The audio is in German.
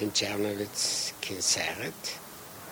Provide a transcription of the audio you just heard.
in Czernowitz.